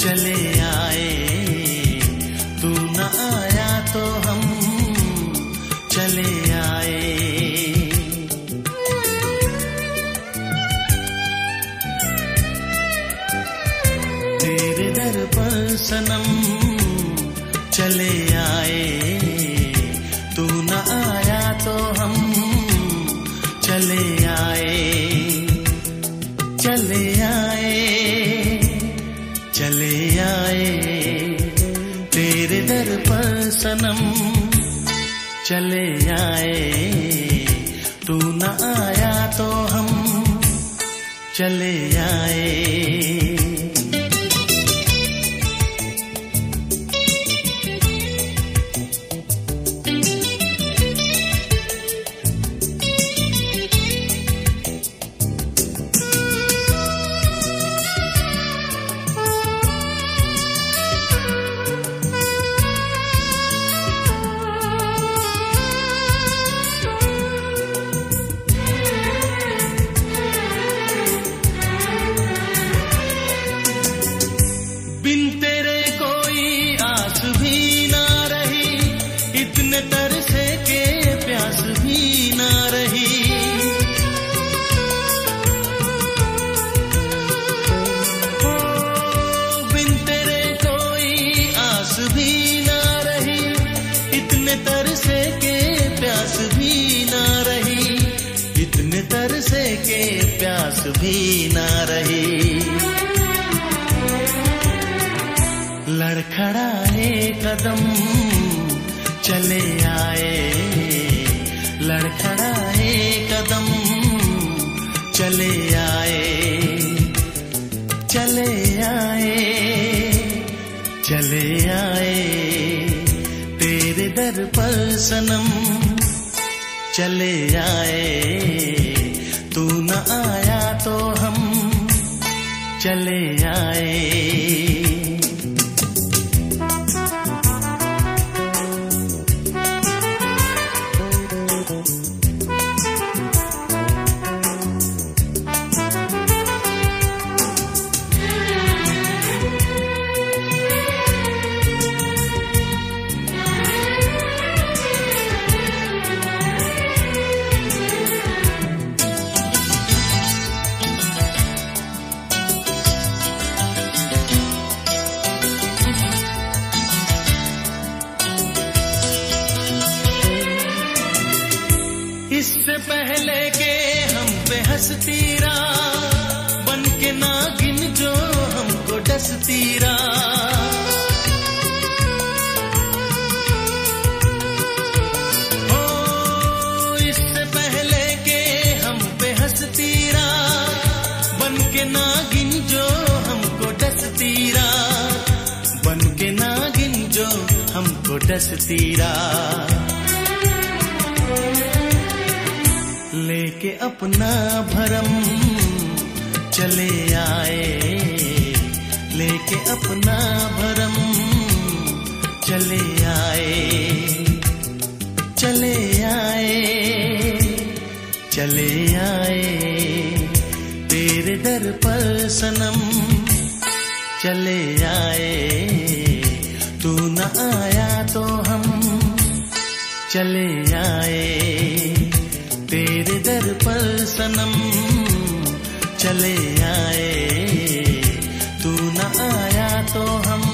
चले आए। तू न आया तो हम चले आए। तेरे दर पर सनम चले आए। तू न आया तो हम चले चले आए तू न आया तो हम चले आए। तरसे के प्यास भी ना रही। लड़खड़ाए कदम चले आए। लड़खड़ाए कदम चले आए। चले आए चले आए। तेरे दर पर सनम चले आए। चले आए। पे बन के नागिन जो हमको डसतीरा ओ, इससे पहले के हम पे हंसतीरा बन के नागिन जो हमको डसतीरा बन के नागिन जो हमको डसतीरा लेके अपना भरम चले आए। लेके अपना भरम चले आए। चले आए चले आए। तेरे दर पर सनम चले आए। तू न आया तो हम चले आए। तेरे दर पर सनम चले आए। तू न आया तो हम